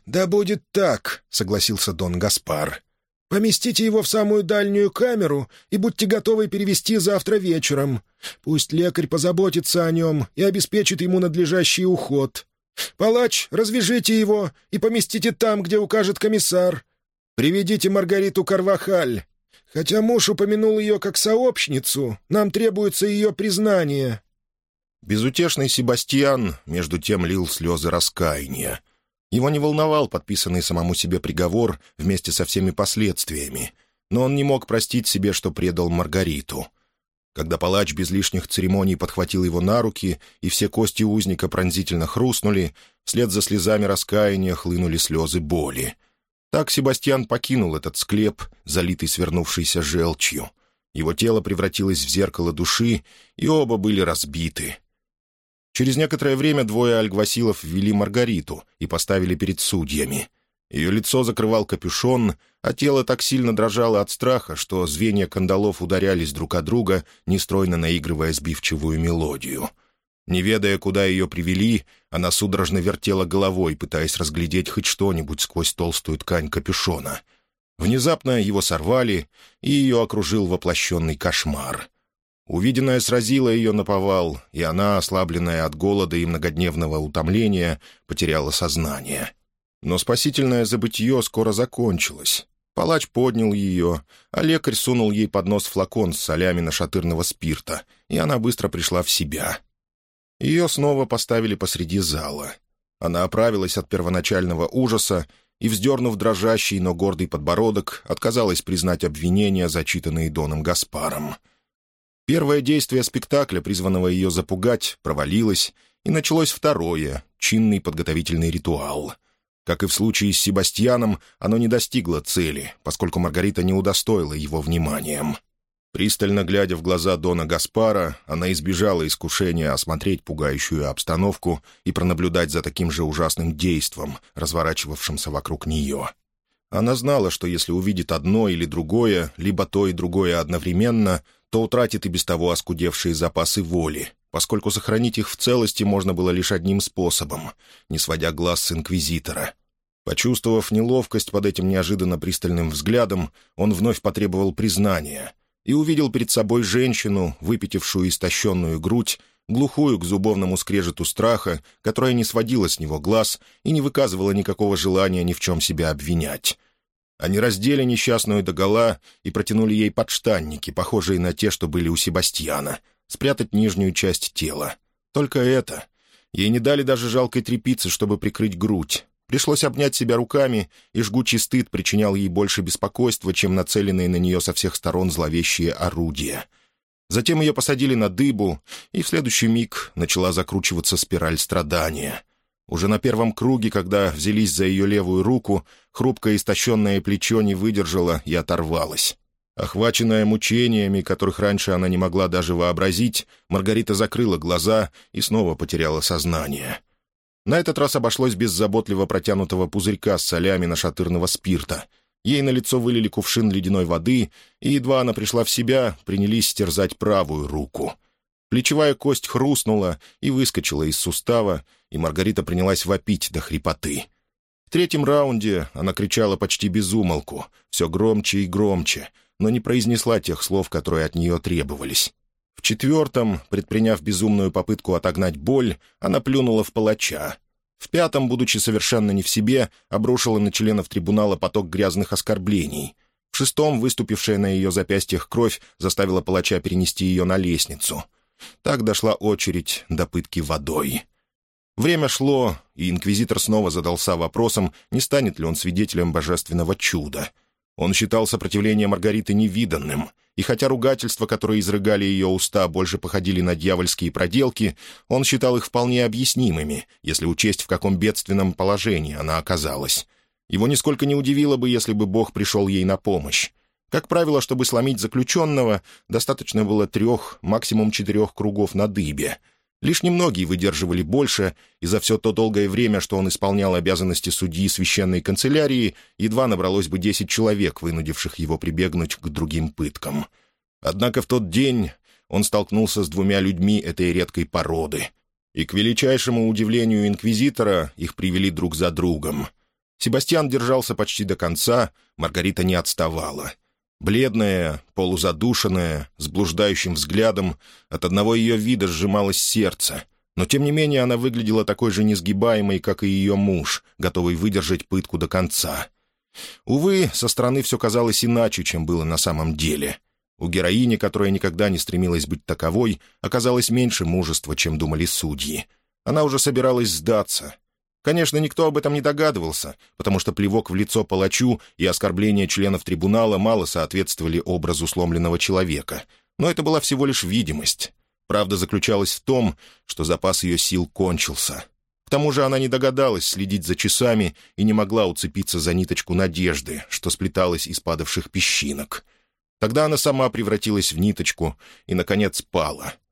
«Да будет так», — согласился Дон Гаспар. Поместите его в самую дальнюю камеру и будьте готовы перевести завтра вечером. Пусть лекарь позаботится о нем и обеспечит ему надлежащий уход. Палач, развяжите его и поместите там, где укажет комиссар. Приведите Маргариту Карвахаль. Хотя муж упомянул ее как сообщницу, нам требуется ее признание». Безутешный Себастьян, между тем, лил слезы раскаяния. Его не волновал подписанный самому себе приговор вместе со всеми последствиями, но он не мог простить себе, что предал Маргариту. Когда палач без лишних церемоний подхватил его на руки, и все кости узника пронзительно хрустнули, вслед за слезами раскаяния хлынули слезы боли. Так Себастьян покинул этот склеп, залитый свернувшейся желчью. Его тело превратилось в зеркало души, и оба были разбиты — Через некоторое время двое альгвасилов ввели Маргариту и поставили перед судьями. Ее лицо закрывал капюшон, а тело так сильно дрожало от страха, что звенья кандалов ударялись друг о друга, нестройно наигрывая сбивчивую мелодию. Не ведая, куда ее привели, она судорожно вертела головой, пытаясь разглядеть хоть что-нибудь сквозь толстую ткань капюшона. Внезапно его сорвали, и ее окружил воплощенный кошмар — Увиденное сразило ее на повал, и она, ослабленная от голода и многодневного утомления, потеряла сознание. Но спасительное забытье скоро закончилось. Палач поднял ее, а лекарь сунул ей под нос флакон с солями нашатырного спирта, и она быстро пришла в себя. Ее снова поставили посреди зала. Она оправилась от первоначального ужаса и, вздернув дрожащий, но гордый подбородок, отказалась признать обвинения, зачитанные Доном Гаспаром — Первое действие спектакля, призванного ее запугать, провалилось, и началось второе — чинный подготовительный ритуал. Как и в случае с Себастьяном, оно не достигло цели, поскольку Маргарита не удостоила его вниманием. Пристально глядя в глаза Дона Гаспара, она избежала искушения осмотреть пугающую обстановку и пронаблюдать за таким же ужасным действом, разворачивавшимся вокруг нее. Она знала, что если увидит одно или другое, либо то и другое одновременно — то утратит и без того оскудевшие запасы воли, поскольку сохранить их в целости можно было лишь одним способом, не сводя глаз с инквизитора. Почувствовав неловкость под этим неожиданно пристальным взглядом, он вновь потребовал признания и увидел перед собой женщину, выпятившую истощенную грудь, глухую к зубовному скрежету страха, которая не сводила с него глаз и не выказывала никакого желания ни в чем себя обвинять. Они раздели несчастную догола и протянули ей подштанники, похожие на те, что были у Себастьяна, спрятать нижнюю часть тела. Только это. Ей не дали даже жалкой тряпицы, чтобы прикрыть грудь. Пришлось обнять себя руками, и жгучий стыд причинял ей больше беспокойства, чем нацеленные на нее со всех сторон зловещие орудия. Затем ее посадили на дыбу, и в следующий миг начала закручиваться спираль страдания. Уже на первом круге, когда взялись за ее левую руку, хрупкое истощенное плечо не выдержало и оторвалось. Охваченная мучениями, которых раньше она не могла даже вообразить, Маргарита закрыла глаза и снова потеряла сознание. На этот раз обошлось без заботливо протянутого пузырька с солями нашатырного спирта. Ей на лицо вылили кувшин ледяной воды, и едва она пришла в себя, принялись стерзать правую руку. Плечевая кость хрустнула и выскочила из сустава, и Маргарита принялась вопить до хрипоты. В третьем раунде она кричала почти без умолку, все громче и громче, но не произнесла тех слов, которые от нее требовались. В четвертом, предприняв безумную попытку отогнать боль, она плюнула в палача. В пятом, будучи совершенно не в себе, обрушила на членов трибунала поток грязных оскорблений. В шестом, выступившая на ее запястьях кровь, заставила палача перенести ее на лестницу. Так дошла очередь до пытки водой. Время шло, и инквизитор снова задался вопросом, не станет ли он свидетелем божественного чуда. Он считал сопротивление Маргариты невиданным, и хотя ругательства, которые изрыгали ее уста, больше походили на дьявольские проделки, он считал их вполне объяснимыми, если учесть, в каком бедственном положении она оказалась. Его нисколько не удивило бы, если бы Бог пришел ей на помощь. Как правило, чтобы сломить заключенного, достаточно было трех, максимум четырех кругов на дыбе — Лишь немногие выдерживали больше, и за все то долгое время, что он исполнял обязанности судьи священной канцелярии, едва набралось бы десять человек, вынудивших его прибегнуть к другим пыткам. Однако в тот день он столкнулся с двумя людьми этой редкой породы, и, к величайшему удивлению инквизитора, их привели друг за другом. Себастьян держался почти до конца, Маргарита не отставала — Бледная, полузадушенная, с блуждающим взглядом, от одного ее вида сжималось сердце, но тем не менее она выглядела такой же несгибаемой, как и ее муж, готовый выдержать пытку до конца. Увы, со стороны все казалось иначе, чем было на самом деле. У героини, которая никогда не стремилась быть таковой, оказалось меньше мужества, чем думали судьи. Она уже собиралась сдаться, Конечно, никто об этом не догадывался, потому что плевок в лицо палачу и оскорбления членов трибунала мало соответствовали образу сломленного человека. Но это была всего лишь видимость. Правда заключалась в том, что запас ее сил кончился. К тому же она не догадалась следить за часами и не могла уцепиться за ниточку надежды, что сплеталась из падавших песчинок. Тогда она сама превратилась в ниточку и, наконец, пала —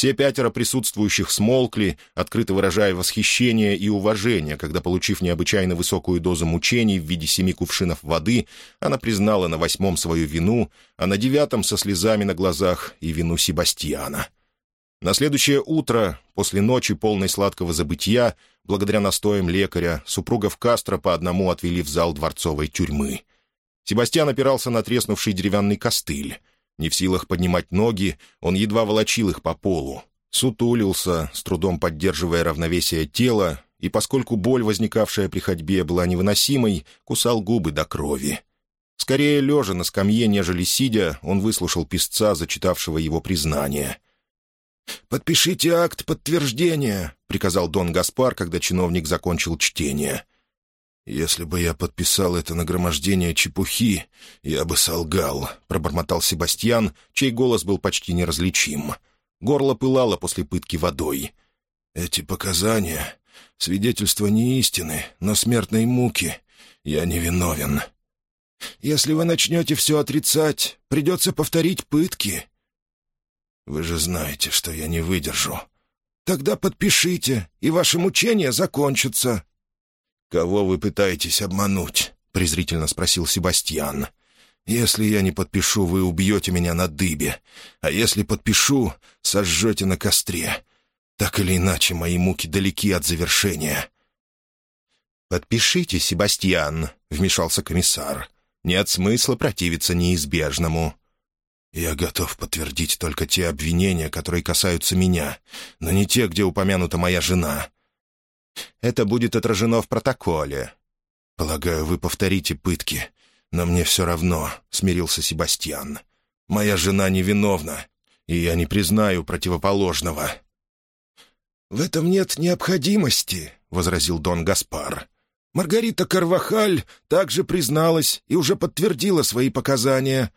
все пятеро присутствующих смолкли, открыто выражая восхищение и уважение, когда, получив необычайно высокую дозу мучений в виде семи кувшинов воды, она признала на восьмом свою вину, а на девятом со слезами на глазах и вину Себастьяна. На следующее утро, после ночи полной сладкого забытия, благодаря настоям лекаря, супругов Кастро по одному отвели в зал дворцовой тюрьмы. Себастьян опирался на треснувший деревянный костыль. Не в силах поднимать ноги, он едва волочил их по полу. Сутулился, с трудом поддерживая равновесие тела, и поскольку боль, возникавшая при ходьбе, была невыносимой, кусал губы до крови. Скорее лежа на скамье, нежели сидя, он выслушал писца, зачитавшего его признание. «Подпишите акт подтверждения», — приказал Дон Гаспар, когда чиновник закончил чтение. «Если бы я подписал это нагромождение чепухи, я бы солгал», — пробормотал Себастьян, чей голос был почти неразличим. Горло пылало после пытки водой. «Эти показания — свидетельство не истины, но смертной муки. Я не виновен. Если вы начнете все отрицать, придется повторить пытки». «Вы же знаете, что я не выдержу». «Тогда подпишите, и ваши мучения закончатся», «Кого вы пытаетесь обмануть?» — презрительно спросил Себастьян. «Если я не подпишу, вы убьете меня на дыбе. А если подпишу, сожжете на костре. Так или иначе, мои муки далеки от завершения». «Подпишите, Себастьян», — вмешался комиссар. «Нет смысла противиться неизбежному». «Я готов подтвердить только те обвинения, которые касаются меня, но не те, где упомянута моя жена. Это будет отражено в протоколе. Полагаю, вы повторите пытки, но мне все равно», — смирился Себастьян. «Моя жена невиновна, и я не признаю противоположного». «В этом нет необходимости», — возразил Дон Гаспар. «Маргарита Карвахаль также призналась и уже подтвердила свои показания».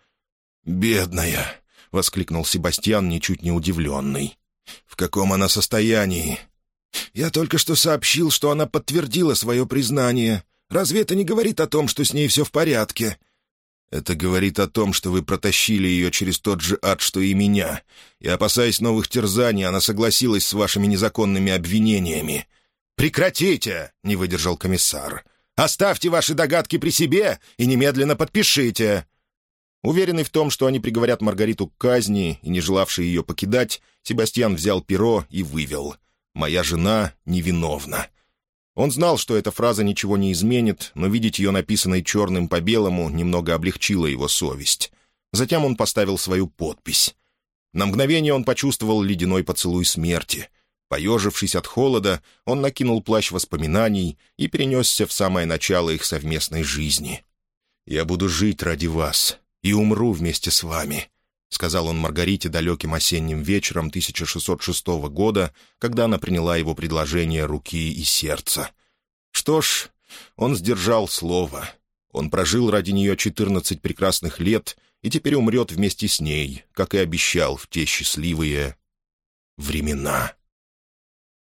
«Бедная!» — воскликнул Себастьян, ничуть не удивленный. «В каком она состоянии? «Я только что сообщил, что она подтвердила свое признание. Разве это не говорит о том, что с ней все в порядке?» «Это говорит о том, что вы протащили ее через тот же ад, что и меня, и, опасаясь новых терзаний, она согласилась с вашими незаконными обвинениями». «Прекратите!» — не выдержал комиссар. «Оставьте ваши догадки при себе и немедленно подпишите!» Уверенный в том, что они приговорят Маргариту к казни и не желавший ее покидать, Себастьян взял перо и вывел. «Моя жена невиновна». Он знал, что эта фраза ничего не изменит, но видеть ее написанной черным по белому немного облегчило его совесть. Затем он поставил свою подпись. На мгновение он почувствовал ледяной поцелуй смерти. Поежившись от холода, он накинул плащ воспоминаний и перенесся в самое начало их совместной жизни. «Я буду жить ради вас и умру вместе с вами», — сказал он Маргарите далеким осенним вечером 1606 года, когда она приняла его предложение руки и сердца. Что ж, он сдержал слово. Он прожил ради нее 14 прекрасных лет и теперь умрет вместе с ней, как и обещал в те счастливые времена.